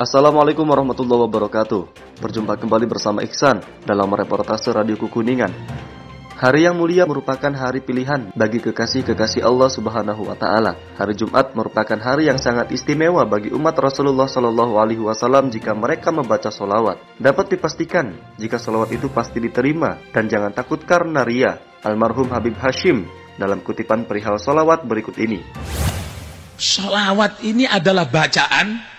Assalamualaikum warahmatullahi wabarakatuh. Berjumpa kembali bersama Iksan dalam reportase Radio Kukuningan. Hari yang mulia merupakan hari pilihan bagi kekasih-kekasih Allah Subhanahu wa taala. Hari Jumat merupakan hari yang sangat istimewa bagi umat Rasulullah Shallallahu alaihi wasallam jika mereka membaca solawat. Dapat dipastikan jika solawat itu pasti diterima dan jangan takut karena ria. Almarhum Habib Hashim dalam kutipan perihal solawat berikut ini. Solawat ini adalah bacaan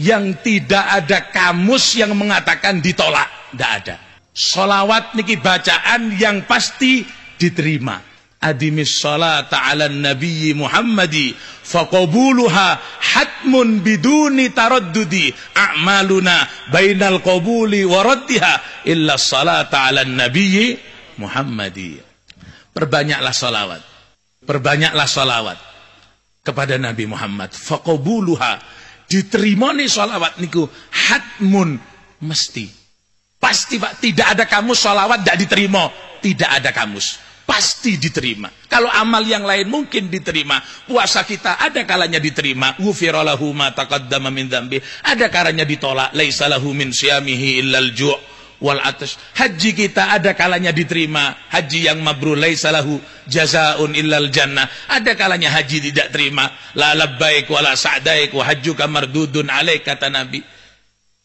yang tidak ada kamus yang mengatakan ditolak. Tidak ada. Solawat niki bacaan yang pasti diterima. Adimis salata ala nabiyyi Muhammadi faqabuluha hatmun biduni taraddudi a'maluna bainal qabuli wa illa salata ala nabiyyi Muhammadi. Perbanyaklah salawat. Perbanyaklah salawat kepada Nabi Muhammad. Faqabuluha diterima nih salawat niku hatmun mesti Pasti Pak, tidak ada kamus sholawat tidak diterima. Tidak ada kamus. Pasti diterima. Kalau amal yang lain mungkin diterima. Puasa kita ada kalanya diterima. Ada kalanya ditolak. Laisalahu min syamihi illal ju' wal atas. Haji kita ada kalanya diterima. Haji yang mabrur laisalahu jazaun illal jannah. Ada kalanya haji tidak terima. La labbaik wa la sa'daik wa hajjuka mardudun alaik kata Nabi.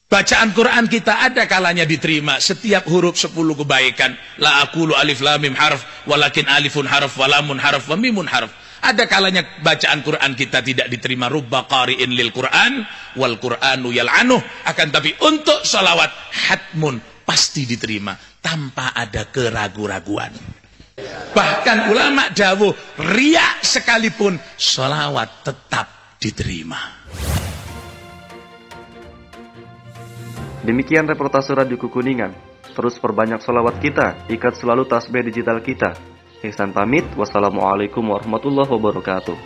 Bacaan Quran kita ada kalanya diterima. Setiap huruf sepuluh kebaikan. La akulu alif lamim harf. Walakin alifun harf. Walamun harf. Wamimun harf. Ada kalanya bacaan Quran kita tidak diterima. Rubba qari'in lil Quran. Wal Quranu yal'anuh. Akan tapi untuk salawat. Hatmun. Pasti diterima. Tanpa ada keragu-raguan. Bahkan ulama dawuh. Riak sekalipun. Salawat tetap diterima. Demikian reportase Radio Kukuningan. Terus perbanyak solawat kita, ikat selalu tasbih digital kita. Ihsan pamit, wassalamualaikum warahmatullahi wabarakatuh.